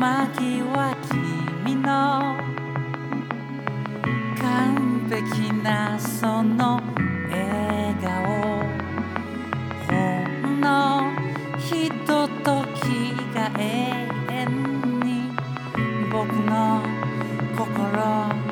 巻は君の完璧なその笑顔ほんのひとときが永遠に僕の心